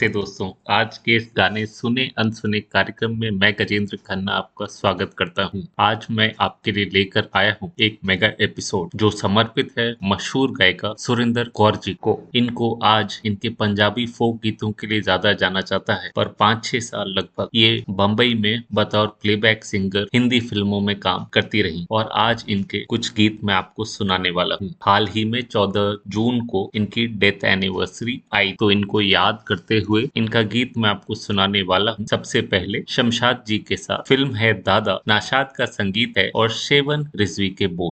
नमस्ते दोस्तों। आज के इस गाने सुने अनसुने कार्यक्रम में मैं गजेंद्र खन्ना आपका स्वागत करता हूँ। आज मैं आपके लिए लेकर आया हूँ एक मेगा एपिसोड जो समर्पित है मशहूर गायिका सुरिंदर कौर जी को। इनको आज इनके पंजाबी फोक गीतों के लिए ज़्यादा जाना जाता है, पर पाँच छह साल लगभग ये बम्बई में बतौर प्लेबैक सिंगर हिंदी फ़िल्मों में काम करती रही और आज इनके कुछ गीत मैं आपको सुनाने वाला हूँ। हाल ही में चौदह जून को इनकी डेथ एनिवर्सरी आई तो इनको याद करते हुए इनका गीत मैं आपको सुनाने वाला हूँ। सबसे पहले शमशाद जी के साथ फ़िल्म है दादा। नाशाद का संगीत है और शेवन रिजवी के बोल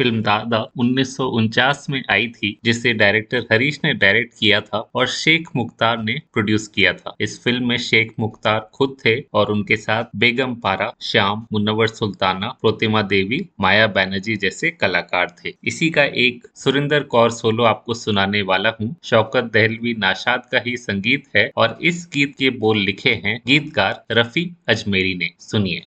दादा उन्नीस सौ उनचास में आई थी, जिसे डायरेक्टर हरीश ने डायरेक्ट किया था और शेख मुख्तार ने प्रोड्यूस किया था। इस फ़िल्म में शेख मुख्तार खुद थे और उनके साथ बेगम पारा, श्याम मुन्नवर सुल्ताना, प्रतिमा देवी, माया बैनर्जी जैसे कलाकार थे। इसी का एक सुरिंदर कौर सोलो आपको सुनाने वाला हूँ। शौकत दहलवी नाशाद का ही संगीत है और इस गीत के बोल लिखे हैं गीतकार रफी अजमेरी ने। सुनिए।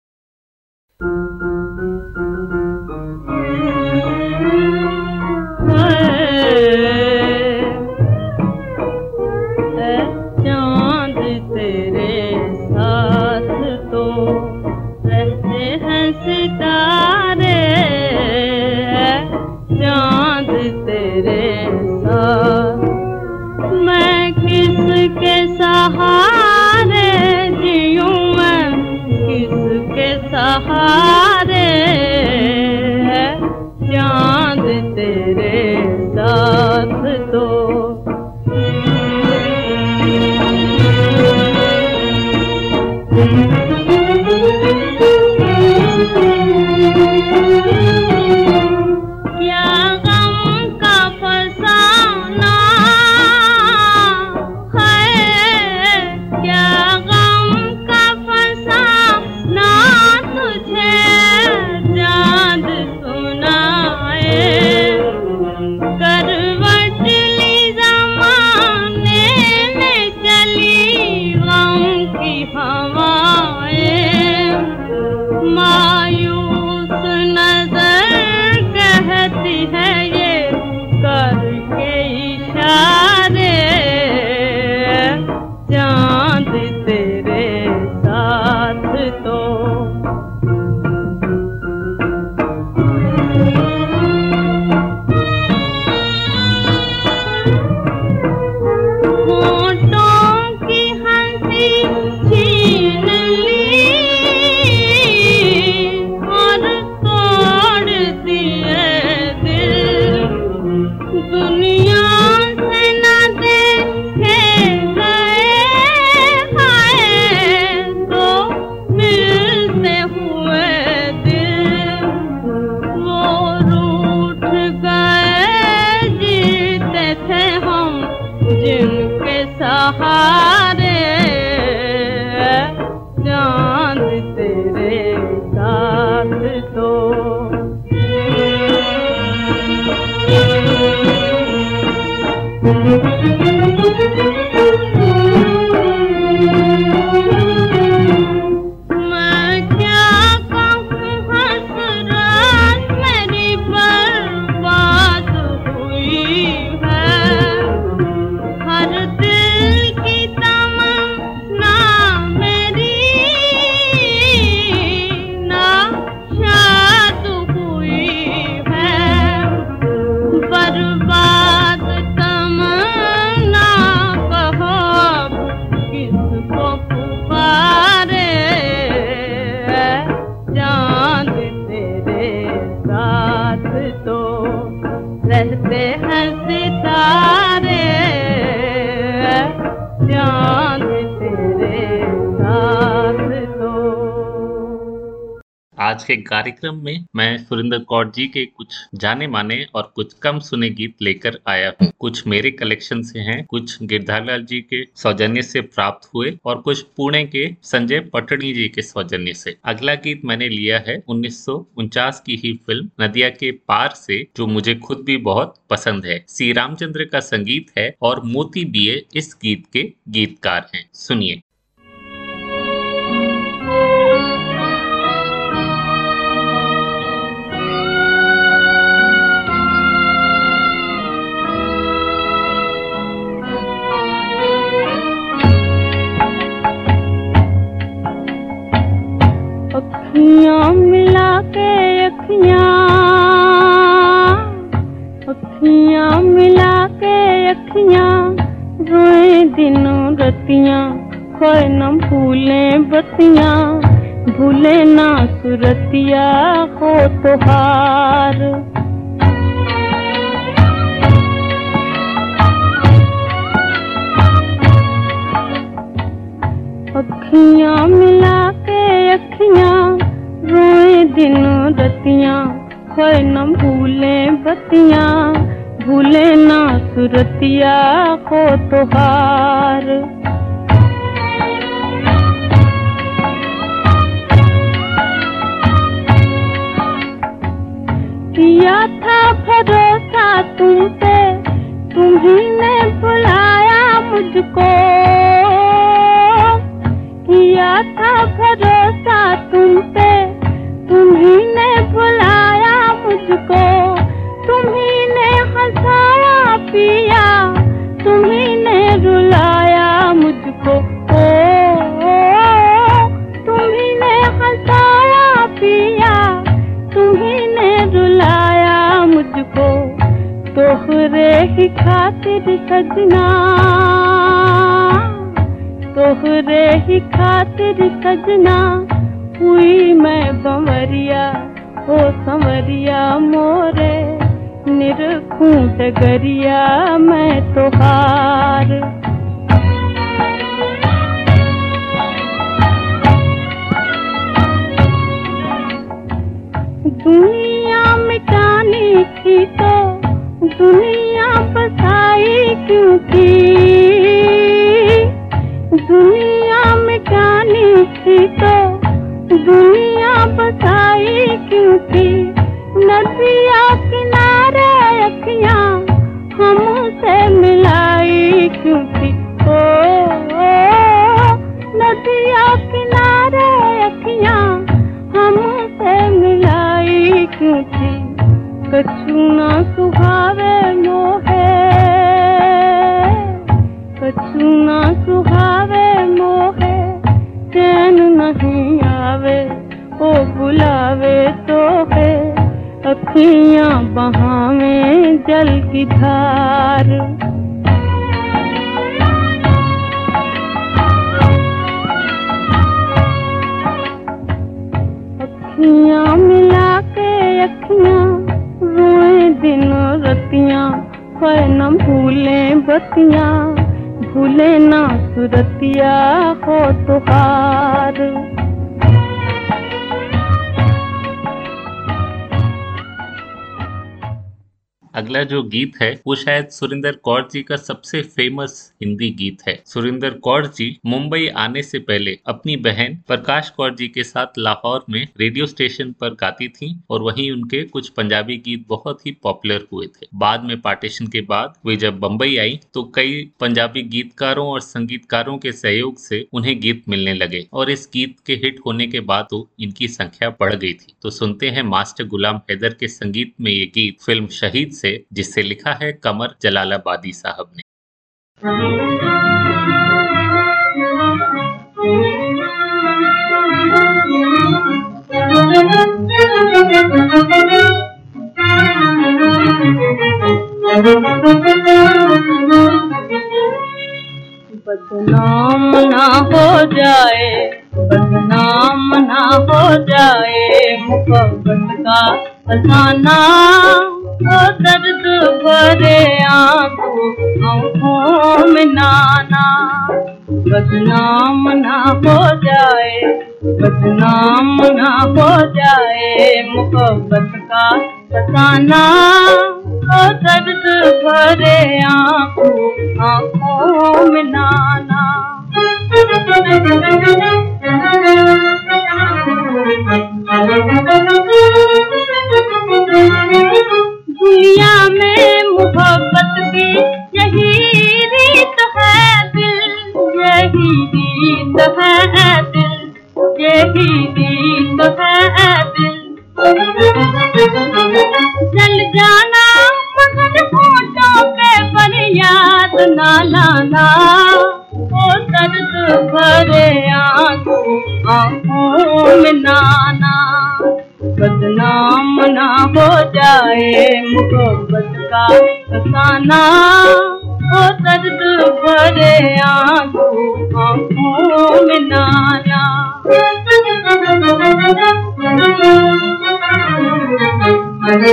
के कार्यक्रम में मैं सुरेंद्र कौर जी के कुछ जाने माने और कुछ कम सुने गीत लेकर आया हूँ। कुछ मेरे कलेक्शन से हैं, कुछ गिरधारलाल जी के सौजन्य से प्राप्त हुए और कुछ पुणे के संजय पटनी जी के सौजन्य से। अगला गीत मैंने लिया है उन्नीस सौ उनचास की ही फ़िल्म नदिया के पार से जो मुझे खुद भी बहुत पसंद है। श्री रामचंद्र का संगीत है और मोती बीए इस गीत के गीतकार हैं। सुनिए। अखियाँ मिला के अखियाँ अखियाँ मिला के अखियाँ रोए दिनों रतियाँ, खोए न भूले बतियाँ। भूले ना सुरतिया हो तो हार अखियाँ मिला के अखियाँ रोए दिनों रतियाँ खोए न भूले बतियाँ, भूले ना सुरतिया को तुहार। किया था भरोसा तुम पे तुम्ही ने बुलाया मुझको। किया था भरोसा तुम पे बुलाया मुझको ने हंसाया पिया रुलाया मुझको। ओ, हंसाया पिया रुलाया मुझको। खातिर सजना तोहरे ही खातिर सजना। हुई मैं बमरिया ओ समरिया मोरे निरखूं डगरिया मैं तोहार। अगला जो गीत है, वो शायद सुरिंदर कौर जी का सबसे फ़ेमस हिंदी गीत है। सुरिंदर कौर जी मुंबई आने से पहले अपनी बहन प्रकाश कौर जी के साथ लाहौर में रेडियो स्टेशन पर गाती थी और वहीं उनके कुछ पंजाबी गीत बहुत ही पॉपुलर हुए थे। बाद में पार्टीशन के बाद वे जब बम्बई आई तो कई पंजाबी गीतकारों और संगीतकारों के सहयोग से उन्हें गीत मिलने लगे और इस गीत के हिट होने के बाद तो इनकी संख्या बढ़ गई थी। तो सुनते हैं मास्टर गुलाम हैदर के संगीत में ये गीत फ़िल्म शहीद से जिसे लिखा है कमर जलालाबादी साहब ने। बदनाम ना हो जाए, बदनाम ना हो जाए, मुकब्बत का फसाना ओ दर्द भरे आँखों आँखों में नाना। बदनाम ना हो जाए बदनाम ना हो जाए मुकब्बत का फसाना ओ दर्द भरे आँखों आँखों में नाना। दुनिया में मोहब्बत की यही रीत है दिल, यही रीत है दिल, यही रीत है दिल। जल जाना मगर होठों पे पर याद ना लाना, ओ दर्द भरे आँखों आँखों में नाना। बदनाम ना हो जाए, मोहब्बत का फसाना ओ दर्द भरे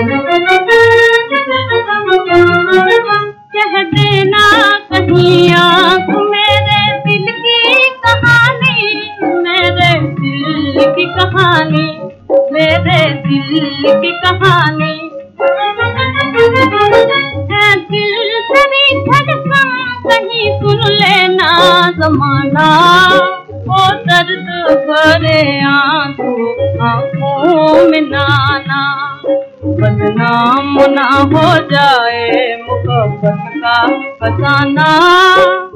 में कह देना कहीं आँख मेरे दिल की कहानी, मेरे दिल की कहानी। मेरे दिल की कहानी। है दिल जमाना। दर्द नाना। बदनाम ना हो जाए मुकब्बत का फसाना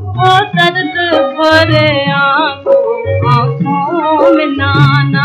ओ दर्द भरे आँखों आँखों में नाना।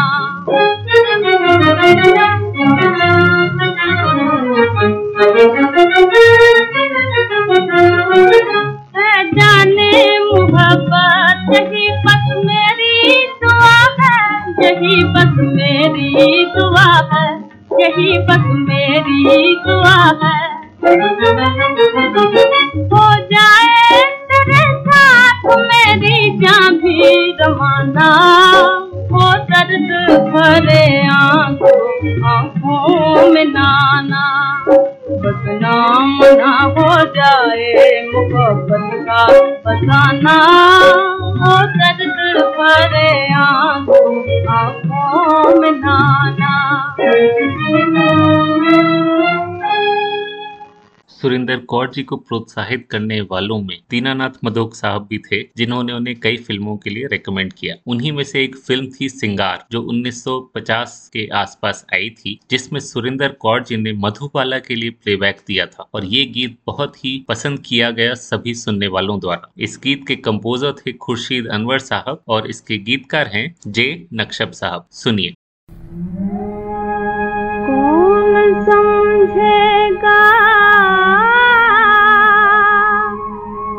कौर जी को प्रोत्साहित करने वालों में दीनानाथ मधोक साहब भी थे, जिन्होंने उन्हें कई फ़िल्मों के लिए रेकमेंड किया। उन्हीं में से एक फ़िल्म थी सिंगार, जो 1950 के आसपास आई थी, जिसमें सुरेंद्र कौर जी ने मधुबाला के लिए प्लेबैक दिया था। और ये गीत बहुत ही पसंद किया गया सभी सुनने वालों द्वारा। इस गीत के कंपोजर थे खुर्शीद अनवर साहब और इसके गीतकार हैं जे नक्शब साहब। सुनिए। समझेगा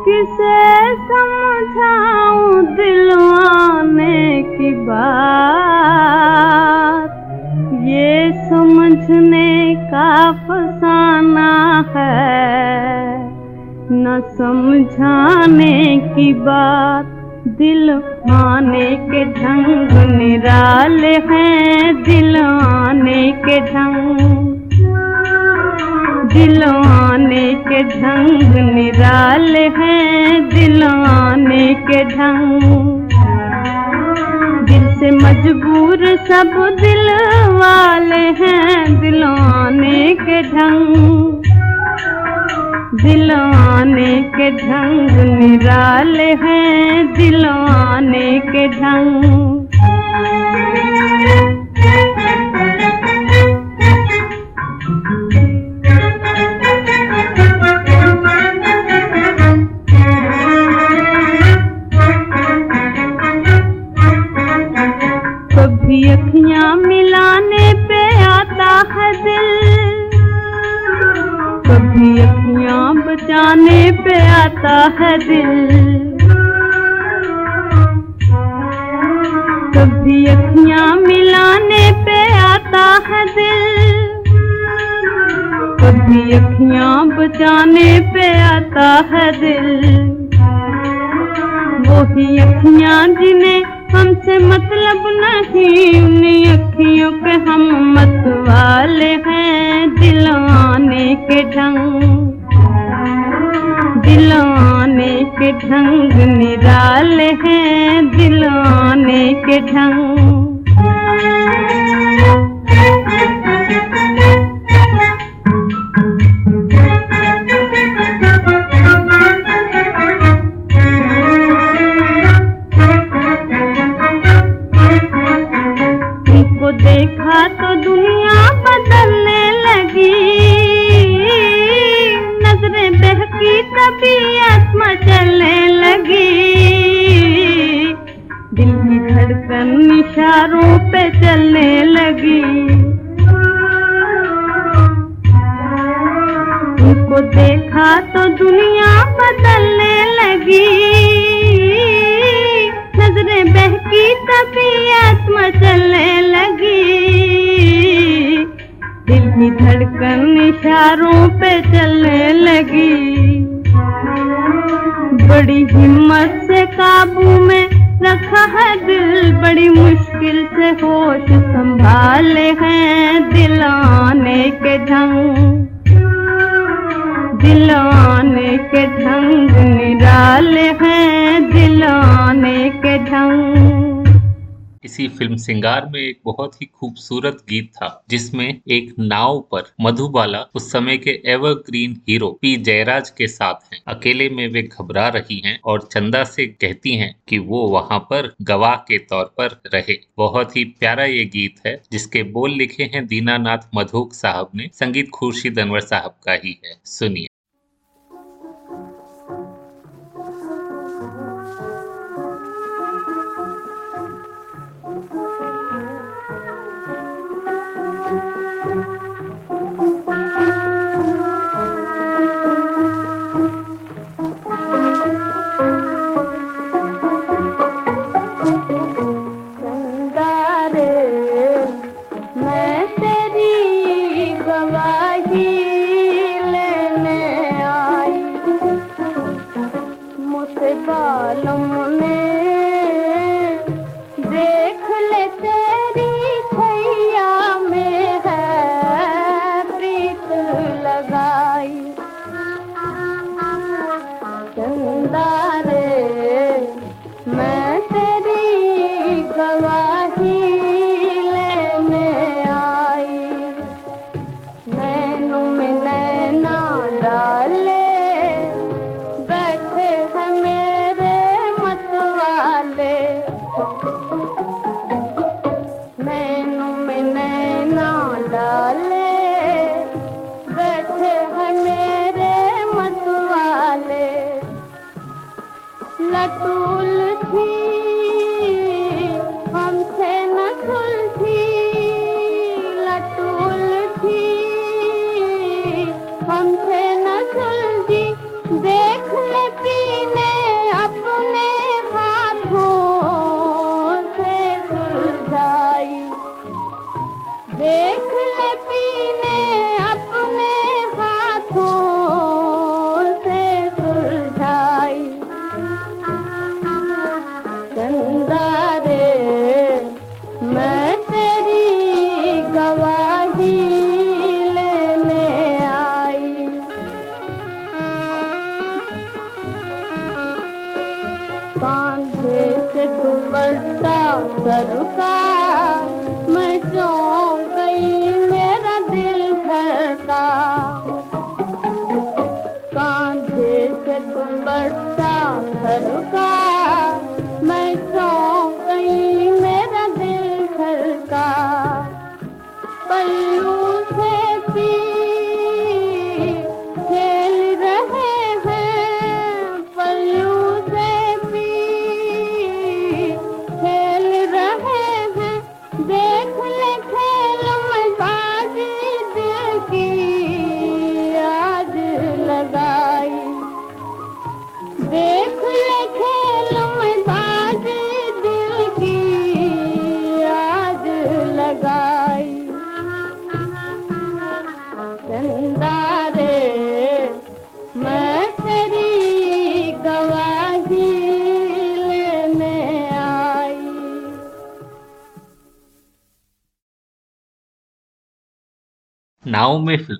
किसे समझाऊं दिलवाने की बात? ये समझने का फसाना है, न समझाने की बात। दिल आने के ढंग निराले हैं, दिल आने के ढंग दिल आने के ढंग निराल हैं दिल के ढंग। दिल से मजबूर सब दिल वाले हैं दिल आने के ढंग। दिल आने के ढंग निराले हैं दिल आने के ढंग। आता है दिल। कभी अखियाँ मिलाने पे आता है दिल। कभी अखियाँ बचाने पे आता है दिल। वही अखियाँ जिन्हें हमसे मतलब आने al इसी फ़िल्म सिंगार में एक बहुत ही खूबसूरत गीत था, जिसमें एक नाव पर मधुबाला, उस समय के एवरग्रीन हीरो पी जयराज के साथ हैं। अकेले में वे घबरा रही हैं और चंदा से कहती हैं कि वो वहाँ पर गवाह के तौर पर रहे। बहुत ही प्यारा ये गीत है, जिसके बोल लिखे हैं दीनानाथ मधुक साहब ने, संगीत खुर्शीद अनवर साहब का ही है। सुनिए। हमसे न जल्दी। देख ले पीने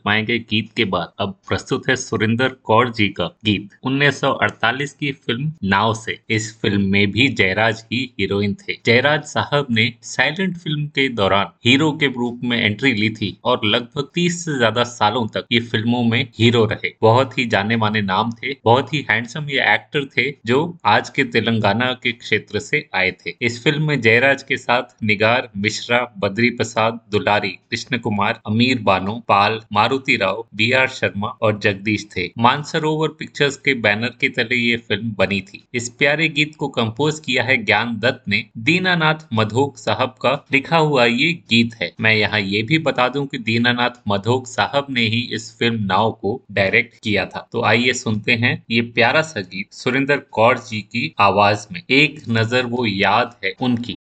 गए गीत के बाद। अब प्रस्तुत है सुरिंदर कौर जी का गीत। 1948 की फ़िल्म नाव से। इस फ़िल्म में भी जयराज ही हीरोइन थे। जयराज साहब ने साइलेंट फ़िल्म के दौरान हीरो के रूप में एंट्री ली थी और लगभग 30 से ज़्यादा सालों तक ये फ़िल्मों में हीरो रहे। बहुत ही जाने माने नाम थे, बहुत ही हैंडसम ये एक्टर थे जो आज के तेलंगाना के क्षेत्र से आए थे। इस फ़िल्म में जयराज के साथ निगार, मिश्रा, बद्री प्रसाद, दुलारी, कृष्ण कुमार, अमीर बानो, पाल मारुति राव बी आर शर्मा और जगदीश थे। मानसरोवर पिक्चर्स के बैनर के तले ये फ़िल्म बनी थी। इस प्यारे गीत को कंपोज किया है ज्ञान दत्त ने। दीनानाथ मधोक साहब का लिखा हुआ ये गीत है। मैं यहाँ ये भी बता दूँ कि दीनानाथ मधोक साहब ने ही इस फ़िल्म नाव को डायरेक्ट किया था। तो आइए सुनते हैं ये प्यारा सा गीत सुरेंद्र कौर जी की आवाज़ में। एक नज़र वो याद है उनकी।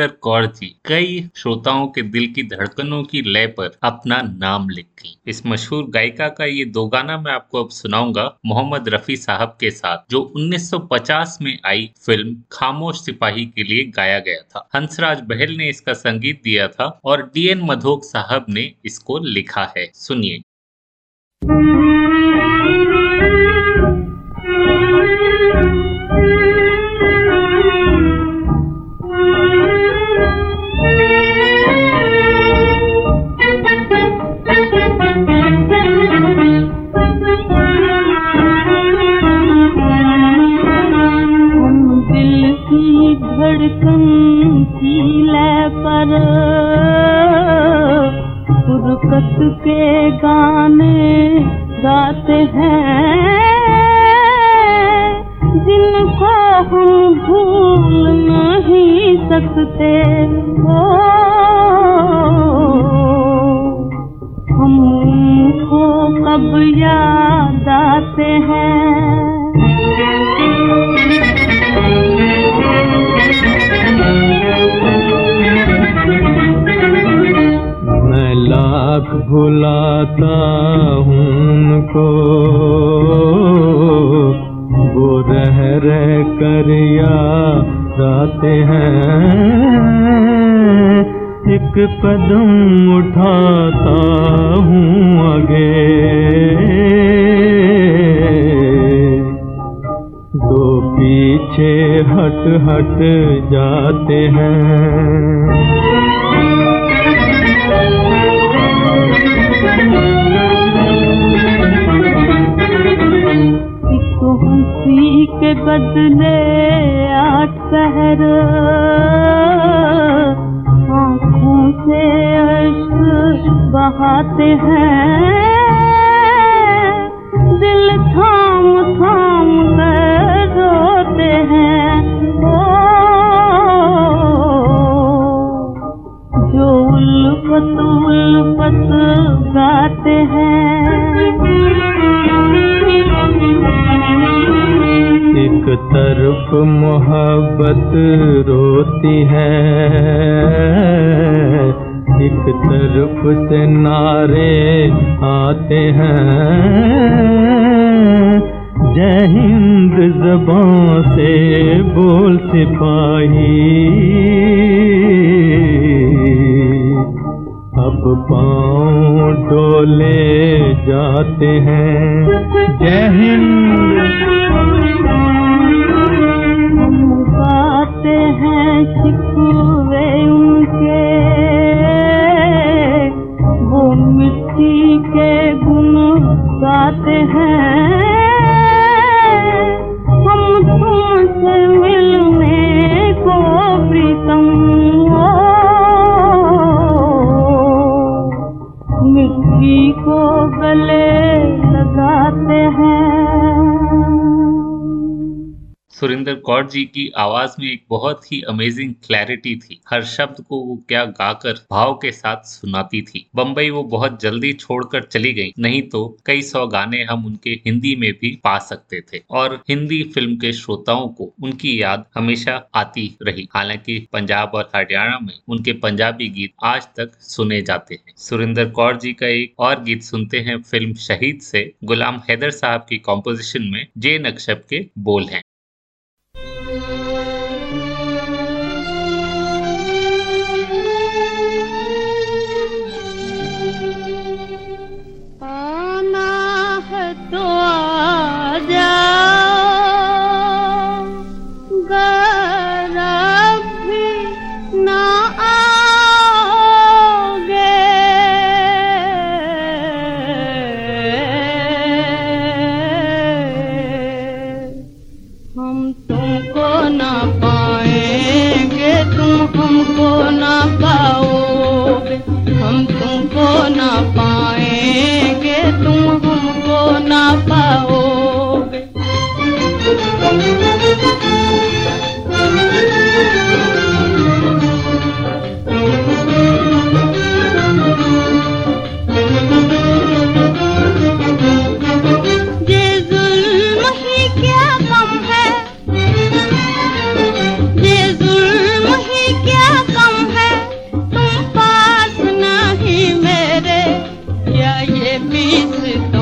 सुरेंद्र कौर जी कई श्रोताओं के दिल की धड़कनों की लय पर अपना नाम लिख गई इस मशहूर गायिका का ये दो गाना मैं आपको अब सुनाऊँगा, मोहम्मद रफी साहब के साथ, जो 1950 में आई फ़िल्म खामोश सिपाही के लिए गाया गया था। हंसराज बहल ने इसका संगीत दिया था और डीएन मधोक साहब ने इसको लिखा है। सुनिए। हम फुरकत के गाने गाते हैं जिनको हम भूल नहीं सकते। हो भुलाता हूँ उनको। वो रह रह कर याद आते हैं। एक कदम उठाता हूँ आगे। दो पीछे हट हट जाते हैं। बदले आठ पहर। आँखों से अश्क बहाते हैं। दिल थाम थाम रोते हैं। ओ, जो उल्फत उल्फत गाते हैं। एक तरफ़ मोहब्बत रोती है, एक तरफ़ से नारे आते हैं। जय हिंद जबां से बोल सिपाही। अब पाँव डोले जाते हैं। जय हिंद। कौर जी की आवाज़ में एक बहुत ही अमेजिंग क्लैरिटी थी। हर शब्द को वो क्या गाकर भाव के साथ सुनाती थी। बम्बई वो बहुत जल्दी छोड़कर चली गई। नहीं तो कई सौ गाने हम उनके हिंदी में भी पा सकते थे और हिंदी फ़िल्म के श्रोताओं को उनकी याद हमेशा आती रही। हालाँकि पंजाब और हरियाणा में उनके पंजाबी गीत आज तक सुने जाते हैं। सुरेंद्र कौर जी का एक और गीत सुनते हैं फ़िल्म शहीद से। गुलाम हैदर साहब की कॉम्पोजिशन में जे नक्शब के बोल हैं। सुरेंद्र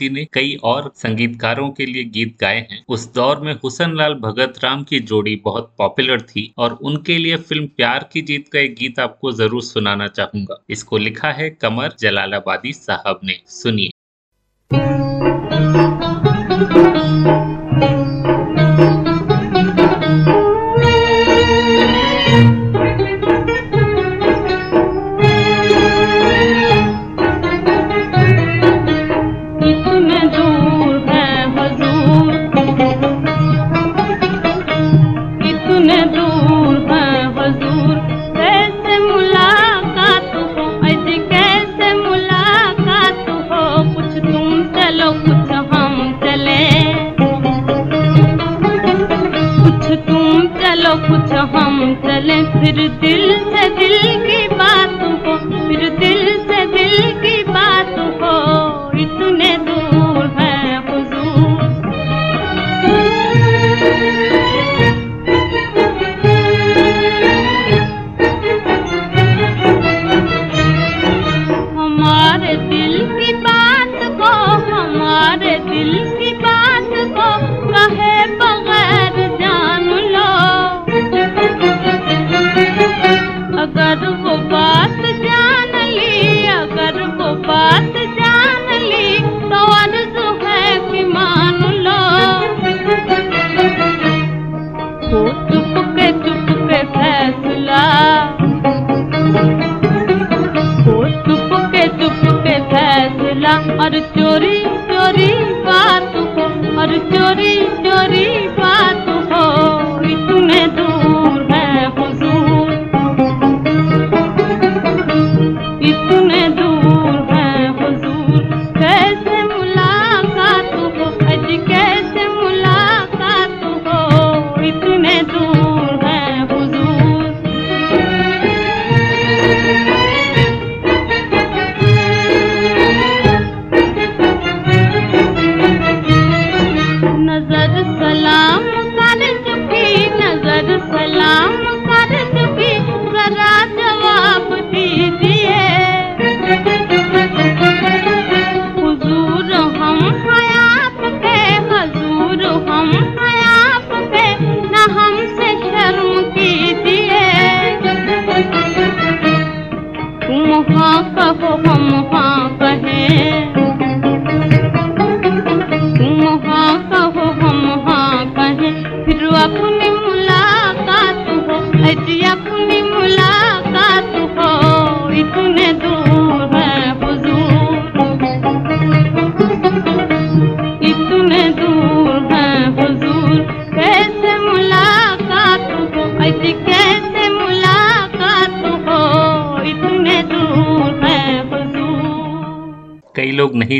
जी ने कई और संगीतकारों के लिए गीत गाए हैं। उस दौर में हुसन लाल भगत राम की जोड़ी बहुत पॉपुलर थी और उनके लिए फ़िल्म प्यार की जीत का एक गीत आपको ज़रूर सुनाना चाहूँगा। इसको लिखा है कमर जलालाबादी साहब ने। सुनिए।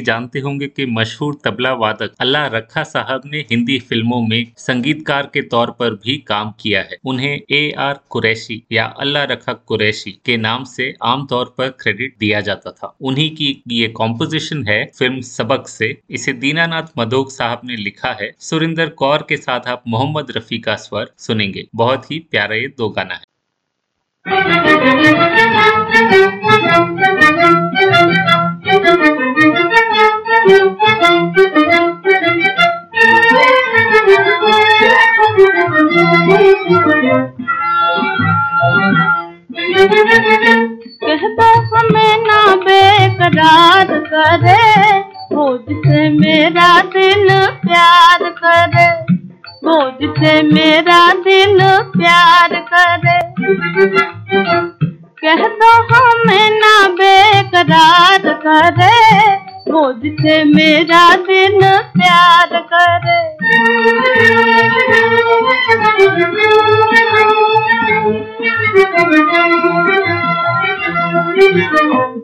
नहीं जानते होंगे कि मशहूर तबला वादक अल्लाह रखा साहब ने हिंदी फ़िल्मों में संगीतकार के तौर पर भी काम किया है। उन्हें ए आर कुरैशी या अल्लाह रखा कुरैशी के नाम से आमतौर पर क्रेडिट दिया जाता था। उन्हीं की ये कॉम्पोजिशन है फ़िल्म सबक से। इसे दीनानाथ मधोक साहब ने लिखा है। सुरिंदर कौर के साथ आप मोहम्मद रफी का स्वर सुनेंगे। बहुत ही प्यारा ये दो गाना है। कह दो बेकरार करे वो जिसे मेरा दिल प्यार करे। वो जिसे मेरा दिल प्यार करे। कह दो हमें ना बेकरार करे जिसे मेरा दिन प्यार करे।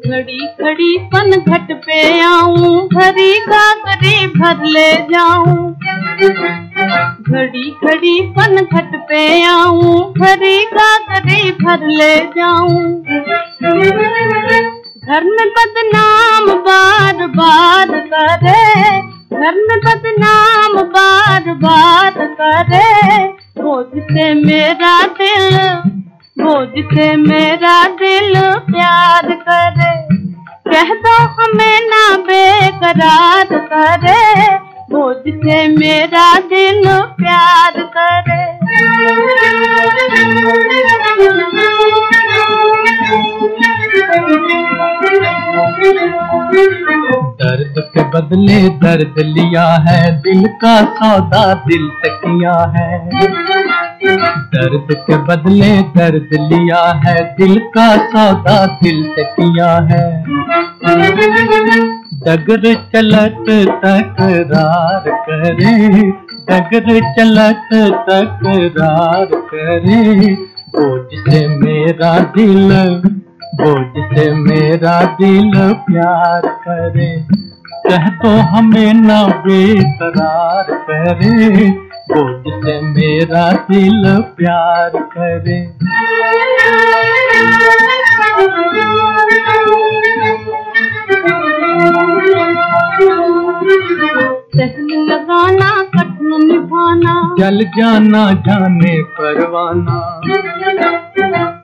घड़ी घड़ी पन घट पे आऊँ, भरी गागरी भर ले जाऊँ। घड़ी घड़ी पन घट पे आऊँ, भरी गागरी भर ले जाऊँ। घर में बदनाम बार बार करे घर में बदनाम बार बार करे। जिसे मेरा दिल जिसे मेरा दिल प्यार करे। कह दो हमें ना बेकरार करे जिसे मेरा दिल प्यार करे। दर्द के बदले दर्द लिया है, दिल का सौदा दिल से किया है। दर्द के बदले दर्द लिया है, दिल का सौदा दिल से किया है। डगर चलत तकरार करे, डगर चलत तकरार करे, बोझ से मेरा दिल से मेरा दिल प्यार करे, कह तो हमें ना बेतरार करे। बोझ मेरा दिल प्यार करे। सहन लगाना कठिन निभाना। जल जाना जाने परवाना।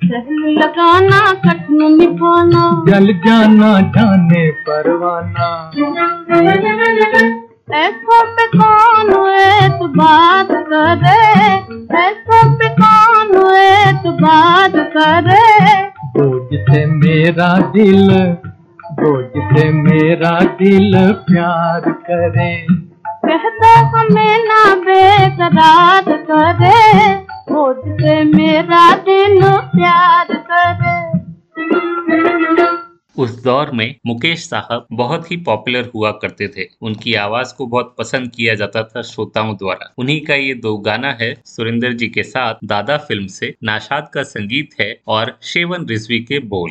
सहन लगाना कठिन निभाना। जल जाना जाने परवाना। ऐसों पे कौन एतबार करे? ऐसों पे कौन एतबार करे? बोझ से मेरा दिल बोझ से मेरा दिल प्यार करे। कह दो हमें ना बेकरार करे। खुद से मेरा दिल प्यार करे। उस दौर में मुकेश साहब बहुत ही पॉपुलर हुआ करते थे। उनकी आवाज़ को बहुत पसंद किया जाता था श्रोताओं द्वारा। उन्हीं का ये दो गाना है सुरेंद्र जी के साथ दादा फ़िल्म से नाशाद का संगीत है और शेवन रिजवी के बोल।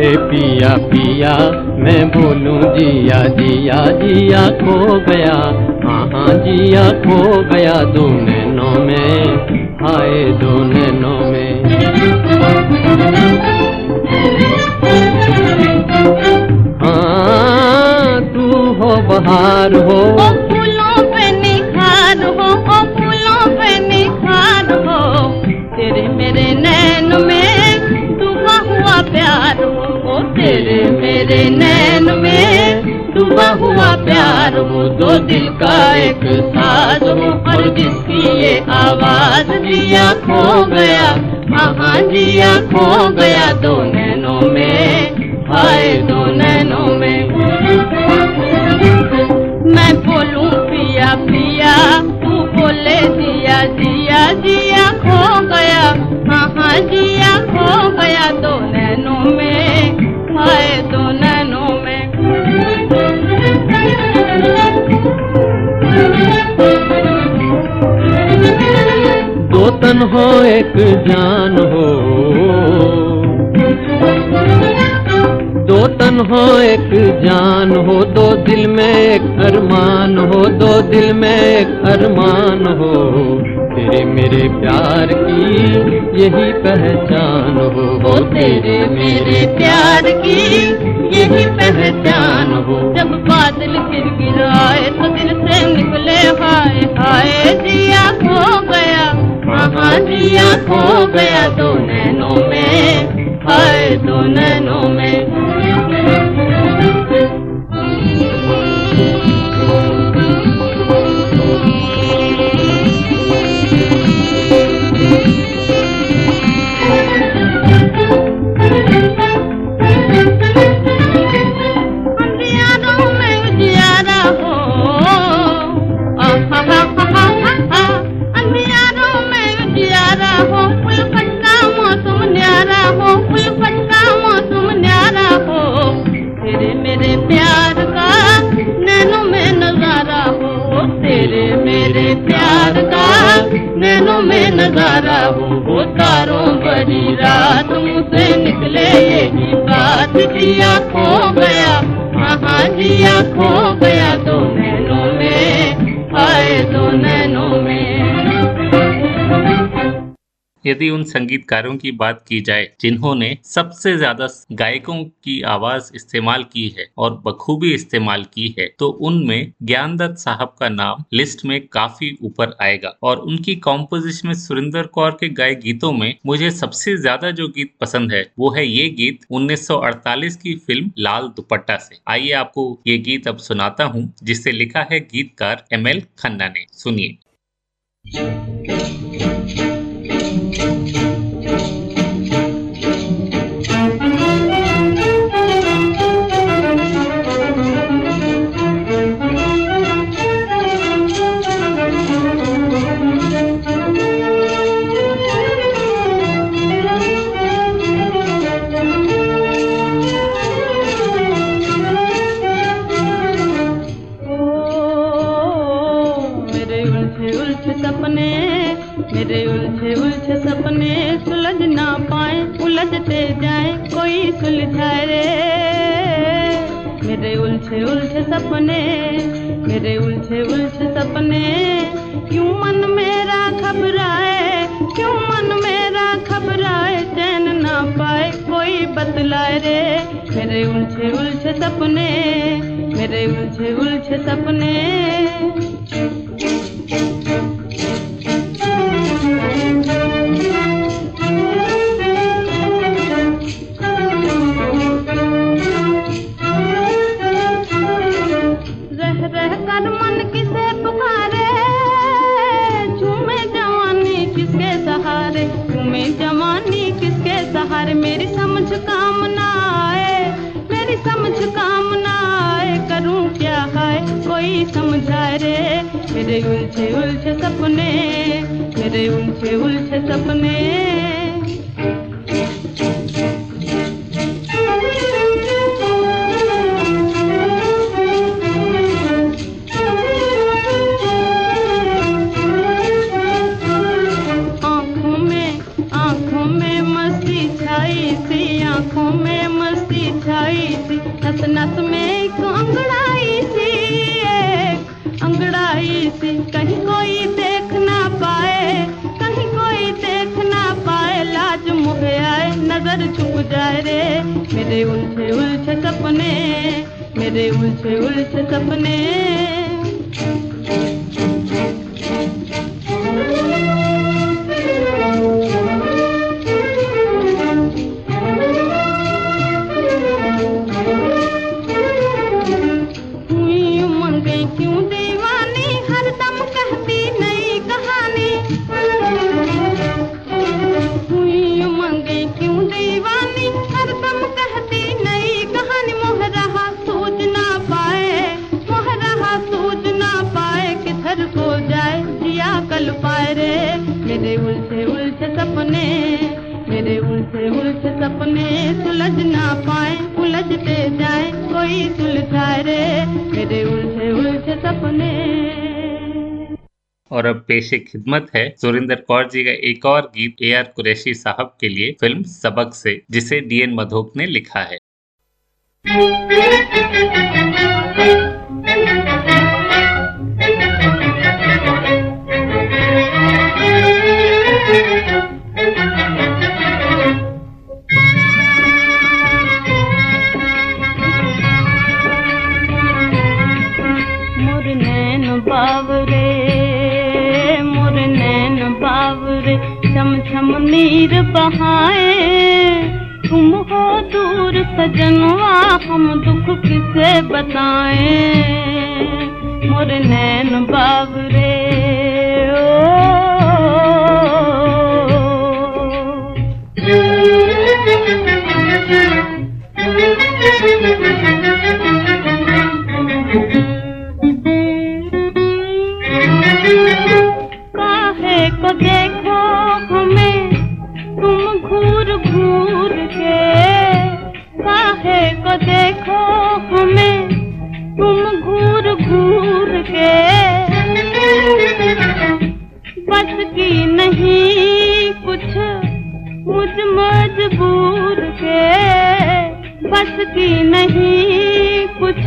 बोले, पिया पिया, मैं बोलूँ, जिया जिया जिया खो गया हाँ हाँ जिया खो गया दो नैनों में आए दो नैनों में। हाँ तू हो बहार हो तेरे मेरे नैन में डूबा हुआ प्यार, वो दो दिल का एक साज, वो और जिसकी ये आवाज़ दिया खो गया हाँ जिया खो गया, दो नैनों में भाई दो नैनों में। मैं बोलूँ, पिया पिया, तू बोले, दिया दिया दिया खो गया हाँ जिया खो गया, दो नैनों में। तन हो, एक जान हो। दो तन हो, एक जान हो। दो दिल में एक अरमान हो, दो दिल में एक अरमान हो। तेरे मेरे प्यार की यही पहचान हो वो तेरे मेरे प्यार की यही पहचान हो। जब बादल गिर गिराए तो दिल से निकले हाय हाय। जिया खो गया हाँ जिया खो गया दो नैनों में हाय दो नैनों में। नैनों में नज़ारा हो, वो तारों बड़ी रात मुझसे निकले यही बात जिया खो गया हाँ जिया खो गया यदि उन संगीतकारों की बात की जाए, जिन्होंने सबसे ज़्यादा गायकों की आवाज़ इस्तेमाल की है और बखूबी इस्तेमाल की है तो उनमें ज्ञानदत्त साहब का नाम लिस्ट में काफ़ी ऊपर आएगा। और उनकी कॉम्पोजिशन में सुरिंदर कौर के गाय गीतों में मुझे सबसे ज़्यादा जो गीत पसंद है, वो है ये गीत 1948 की फ़िल्म लाल दुपट्टा से। आइए आपको ये गीत अब सुनाता हूँ, जिसे लिखा है गीतकार एम एल खन्ना ने। सुनिए। सपने, मेरे उलझे उलझे सपने सुलझ ना पाए, उलझते जाए, कोई सुलझाए। रे मेरे उलझे उलझे सपने, मेरे उलझे उलझे सपने, क्यों मन मेरा घबराए, क्यों मन मेरा घबराए, चैन ना पाए, कोई बतलाए रे। मेरे उलझे उलझे सपने, मेरे उलझे उलझे सपने। मेरी समझ काम ना आए मेरी समझ काम ना आए करूँ क्या है, कोई समझा रे। मेरे उलझे उलझे सपने, मेरे उलझे उलझे सपने। उलझे उलझे सपने मेरे उलझे उलझे सपने। और अब पेशे खिदमत है। सुरेंद्र कौर जी का एक और गीत ए आर कुरैशी साहब के लिए फ़िल्म सबक से, जिसे डी एन मधोक ने लिखा है। नीर बहाए तुम हो दूर सजनवा हम दुख किसे बताए? मोर नैन बाबरे ओ। को देखो हमें तुम घूर घूर के। काहे को देखो हमें तुम घूर घूर के। बस की नहीं कुछ, मुझ मजबूर के। बस की नहीं कुछ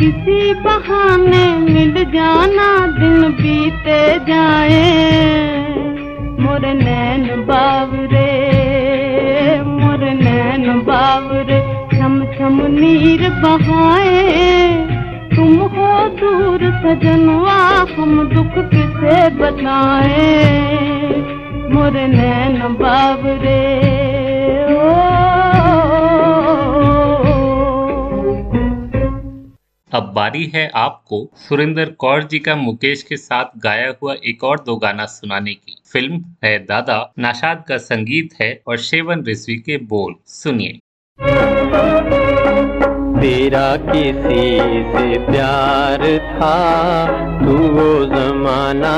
किसी बहाने मिल जाना दिन बीते जाए। मोर नैन बाबरे मोर नैन बाबरे छम छम नीर बहाए। तुम हो दूर सजनवा, हम दुख किसे बताए? मोर नैन बाबरे आपको सुरेंद्र कौर जी का मुकेश के साथ गाया हुआ एक और दो गाना सुनाने की। फ़िल्म है दादा नाशाद का संगीत है और शेवन रिजवी के बोल। सुनिए। तेरा किसी से प्यार था, तू वो जमाना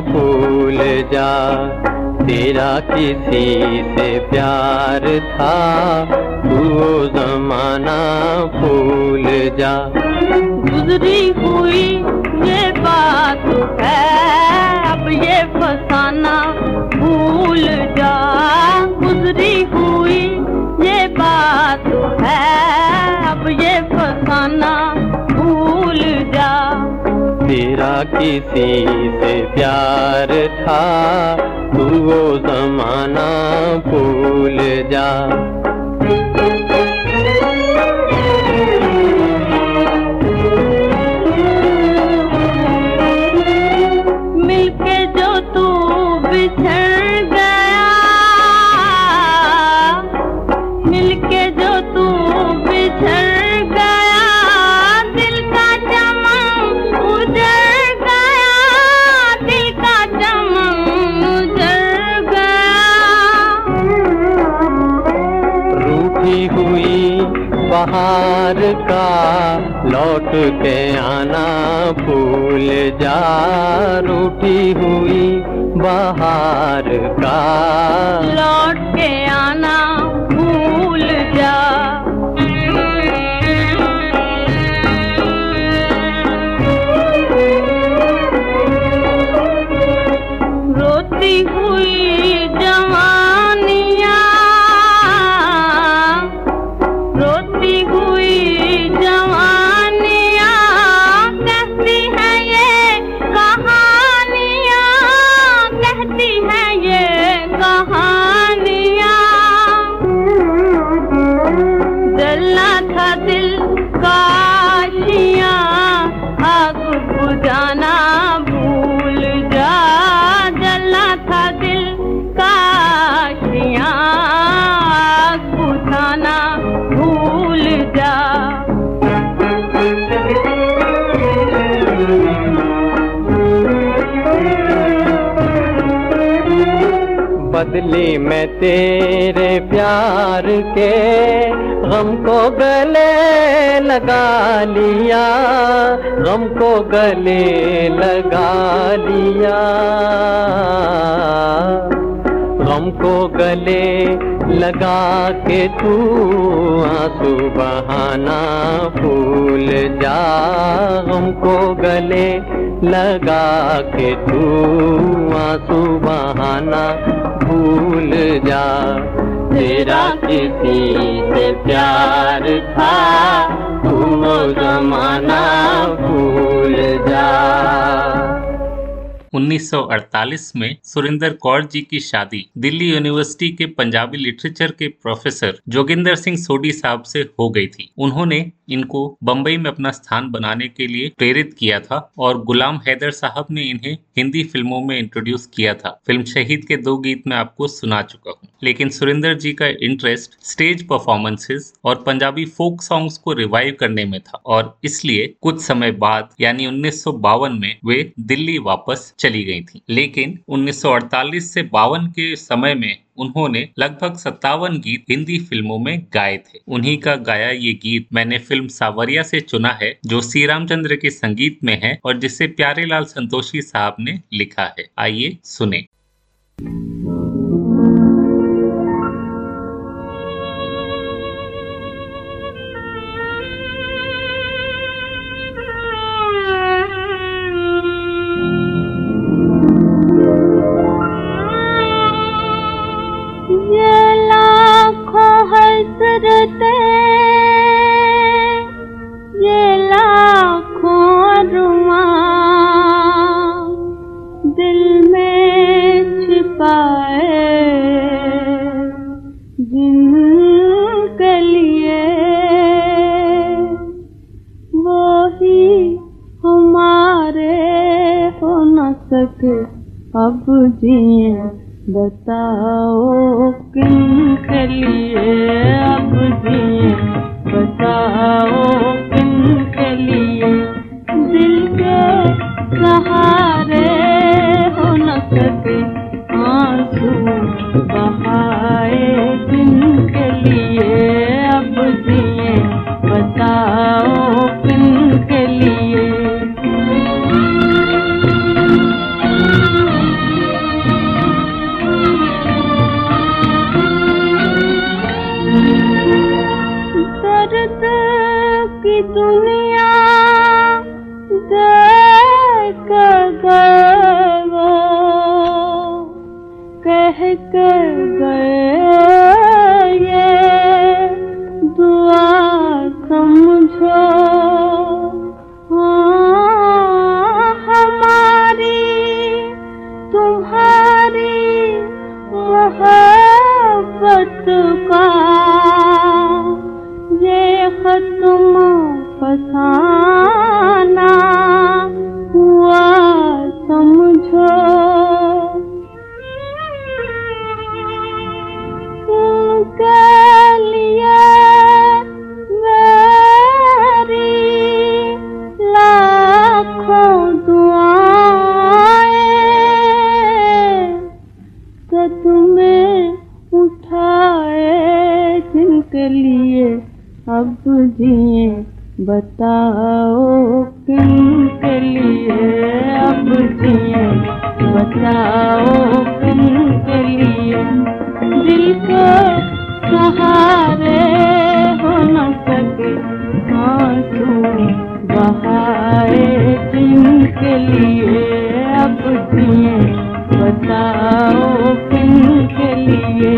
भूल जा। तेरा किसी से प्यार था, तू वो जमाना भूल जा। गुजरी हुई ये बात है, अब ये फसाना भूल जा। गुजरी हुई ये बात है, अब ये फसाना भूल जा। तेरा किसी से प्यार था, तू वो जमाना भूल जा। के आना फूल जा रूठी हुई बाहर का। लौट के आना बदले में तेरे प्यार के गम को गले लगा लिया गम को गले लगा लिया। गम को गले लगा के तू आँसू बहाना भूल जा गम को गले लगा के तू आँसू बहाना भूल जा। तेरा किसी से प्यार था तू वो जमाना भूल जा। 1948 में सुरेंद्र कौर जी की शादी। दिल्ली यूनिवर्सिटी के पंजाबी लिटरेचर के प्रोफेसर जोगिंदर सिंह सोडी साहब से हो गई थी। उन्होंने इनको बम्बई में अपना स्थान बनाने के लिए प्रेरित किया था और गुलाम हैदर साहब ने इन्हें हिंदी फ़िल्मों में इंट्रोड्यूस किया था। फ़िल्म शहीद के दो गीत में आपको सुना चुका हूँ। लेकिन सुरेंद्र जी का इंटरेस्ट स्टेज परफॉर्मेंसेस और पंजाबी फोक सॉन्ग्स को रिवाइव करने में था और इसलिए कुछ समय बाद, यानी उन्नीस सौ बावन में, वे दिल्ली वापस चली गई थी। लेकिन 1948 से बावन के समय में उन्होंने लगभग सत्तावन गीत हिंदी फ़िल्मों में गाए थे। उन्हीं का गाया ये गीत मैंने फ़िल्म सावरिया से चुना है, जो श्री रामचंद्र के संगीत में है और जिसे प्यारेलाल संतोषी साहब ने लिखा है। आइए सुने। हसरतें ये लाखों अरमां दिल में छिपाए जिनके लिए वो ही हमारे हो न सके। अब जिए बताओ लिए अब जिए बताओ किनके लिए।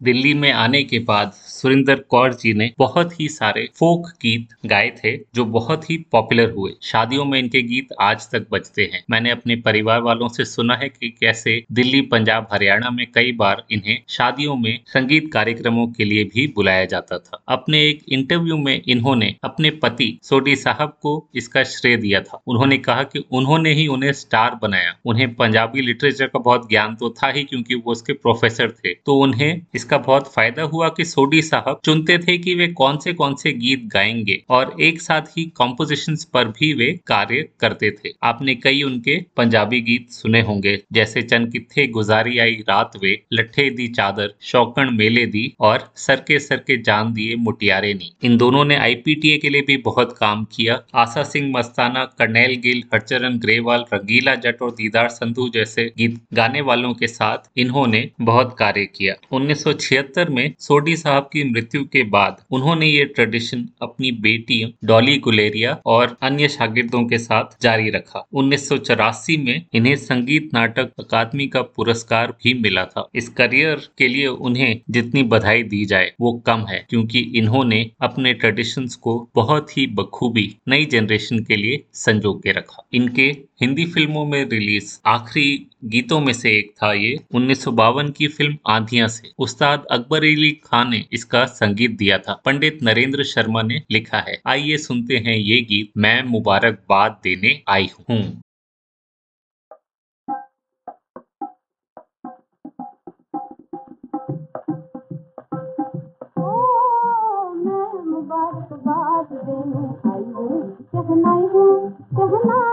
दिल्ली में आने के बाद सुरिंदर कौर जी ने बहुत ही सारे फोक गीत गाए थे, जो बहुत ही पॉपुलर हुए। शादियों में इनके गीत आज तक बजते हैं। मैंने अपने परिवार वालों से सुना है कि कैसे दिल्ली, पंजाब, हरियाणा में कई बार इन्हें शादियों में संगीत कार्यक्रमों के लिए भी बुलाया जाता था। अपने एक इंटरव्यू में इन्होंने अपने पति सोडी साहब को इसका श्रेय दिया था। उन्होंने कहा कि उन्होंने ही उन्हें स्टार बनाया। उन्हें पंजाबी लिटरेचर का बहुत ज्ञान तो था ही, क्योंकि वो उसके प्रोफेसर थे। तो उन्हें इसका बहुत फ़ायदा हुआ कि सोडी साहब चुनते थे कि वे कौन से कौन से गीत गाएँगे और एक साथ ही कॉम्पोजिशन पर भी वे कार्य करते थे। आपने कई उनके पंजाबी गीत सुने होंगे, जैसे चन किथे गुजारी आई रात वे, लट्ठे दी चादर, शौकण मेले दी और सर के सर के जान दिए मुटियारे नी। इन दोनों ने आईपीटीए के लिए भी बहुत काम किया। आशा सिंह मस्ताना, कर्नैल गिल, हरचरण ग्रेवाल, रंगीला जट और दीदार संधू जैसे गीत गाने वालों के साथ इन्होंने बहुत कार्य किया। उन्नीस सौ छिहत्तर में सोडी साहब की मृत्यु के बाद उन्होंने ये ट्रेडिशन अपनी बेटी डॉली गुलेरिया और अन्य शागिर्दों के साथ जारी रखा। उन्नीस सौ चौरासी में इन्हें संगीत नाटक अकादमी का पुरस्कार भी मिला था। इस करियर के लिए उन्हें जितनी बधाई दी जाए, वो कम है, क्योंकि इन्होंने अपने ट्रेडिशंस को बहुत ही बखूबी नई जनरेशन के लिए संजो के रखा। इनके हिंदी फ़िल्मों में रिलीज़ आखिरी गीतों में से एक था ये। उन्नीस सौ बावन की फ़िल्म आंधियाँ से। उस्ताद अकबर अली खान ने इसका संगीत दिया था। पंडित नरेंद्र शर्मा ने लिखा है। आइए सुनते हैं ये गीत, मैं मुबारकबाद देने आई हूँ। कहनाई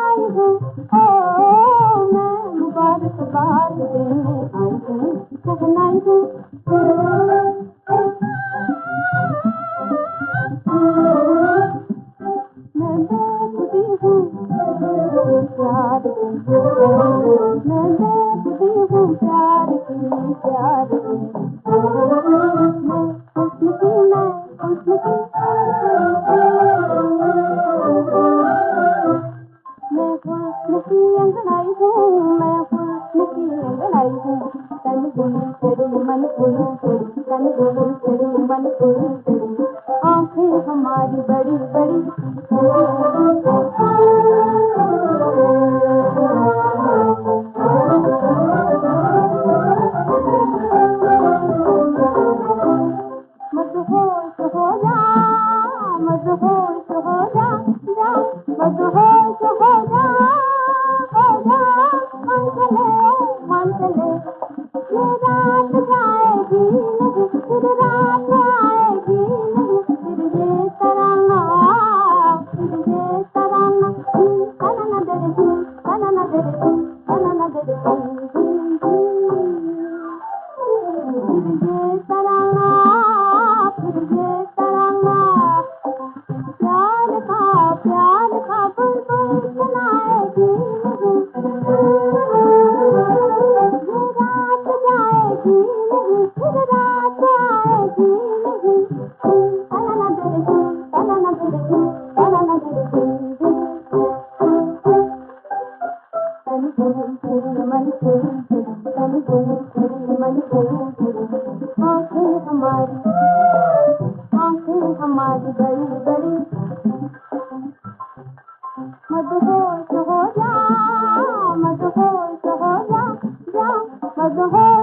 मदहोश हो जा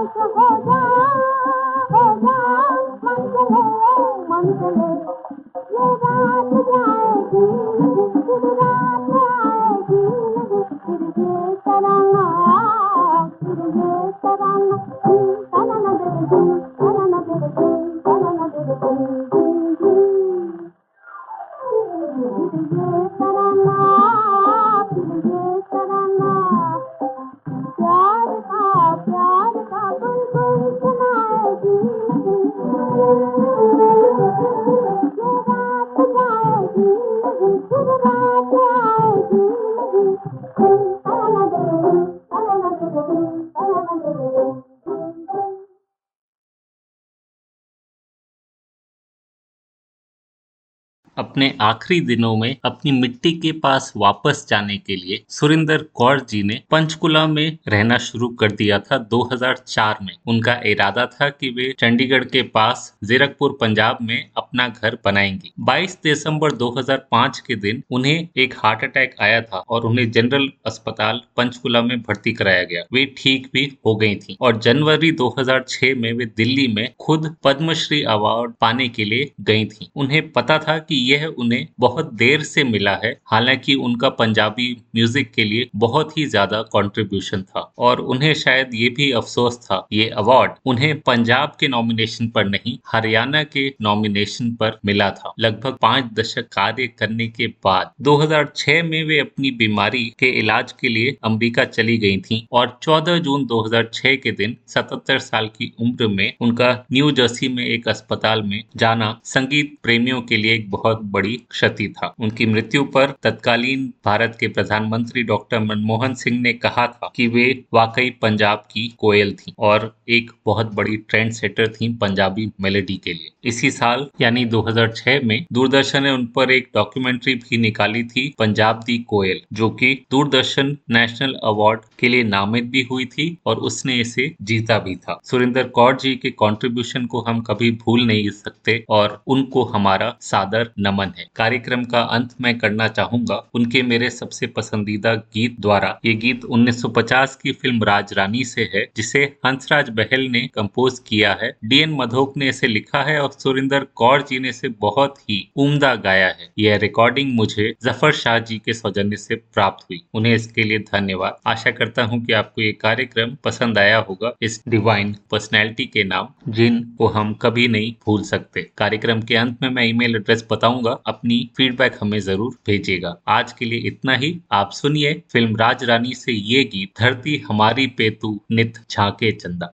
अपने आखिरी दिनों में अपनी मिट्टी के पास वापस जाने के लिए सुरिंदर कौर जी ने पंचकुला में रहना शुरू कर दिया था 2004 में। उनका इरादा था कि वे चंडीगढ़ के पास जीरकपुर, पंजाब में अपना घर बनाएँगे। 22 दिसंबर 2005 के दिन उन्हें एक हार्ट अटैक आया था और उन्हें जनरल अस्पताल पंचकुला में भर्ती कराया गया। वे ठीक भी हो गई थी और जनवरी 2006 में वे दिल्ली में खुद पद्मश्री अवार्ड पाने के लिए गई थी। उन्हें पता था कि यह उन्हें बहुत देर से मिला है। हालाँकि उनका पंजाबी म्यूज़िक के लिए बहुत ही ज़्यादा कंट्रीब्यूशन था और उन्हें शायद ये भी अफसोस था, ये अवार्ड उन्हें पंजाब के नॉमिनेशन पर नहीं, हरियाणा के नॉमिनेशन पर मिला था। लगभग पाँच दशक कार्य करने के बाद 2006 में वे अपनी बीमारी के इलाज के लिए अमेरिका चली गई थीं और 14 जून 2006 के दिन 77 साल की उम्र में उनका न्यू जर्सी में एक अस्पताल में जाना संगीत प्रेमियों के लिए एक बहुत बहुत बड़ी क्षति था। उनकी मृत्यु पर तत्कालीन भारत के प्रधानमंत्री डॉक्टर मनमोहन सिंह ने कहा था कि वे वाकई पंजाब की कोयल थी और एक बहुत बड़ी ट्रेंड सेटर थी पंजाबी मेलेडी के लिए। इसी साल, यानी 2006 में, दूरदर्शन ने उन पर एक डॉक्यूमेंट्री भी निकाली थी, पंजाब दी कोयल, जो कि दूरदर्शन नेशनल अवार्ड के लिए नामित भी हुई थी और उसने इसे जीता भी था। सुरेंद्र कौर जी के कंट्रीब्यूशन को हम कभी भूल नहीं सकते और उनको हमारा सादर नमन है। कार्यक्रम का अंत मैं करना चाहूँगा। उनके मेरे सबसे पसंदीदा गीत द्वारा। ये गीत 1950 की फ़िल्म राज रानी से है, जिसे हंसराज बहल ने कंपोज किया है। डीएन मधोक ने इसे लिखा है और सुरिंदर कौर जी ने इसे बहुत ही उम्दा गाया है। यह रिकॉर्डिंग मुझे ज़फ़र शाह जी के सौजन्य से प्राप्त हुई। उन्हें इसके लिए धन्यवाद। आशा करता हूँ की आपको ये कार्यक्रम पसंद आया होगा। इस डिवाइन पर्सनैलिटी के नाम, जिन को हम कभी नहीं भूल सकते। कार्यक्रम के अंत में मैं ईमेल एड्रेस बता बताऊँगा अपनी फीडबैक हमें ज़रूर भेजिएगा आज के लिए इतना ही। आप सुनिए फ़िल्म राज रानी से ये गीत, धरती हमारी पेतु नित झाके चंदा।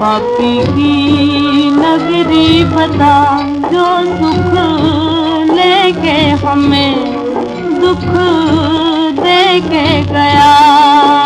पापी की नगरी बता जो सुख लेके हमें दुख दे के गया।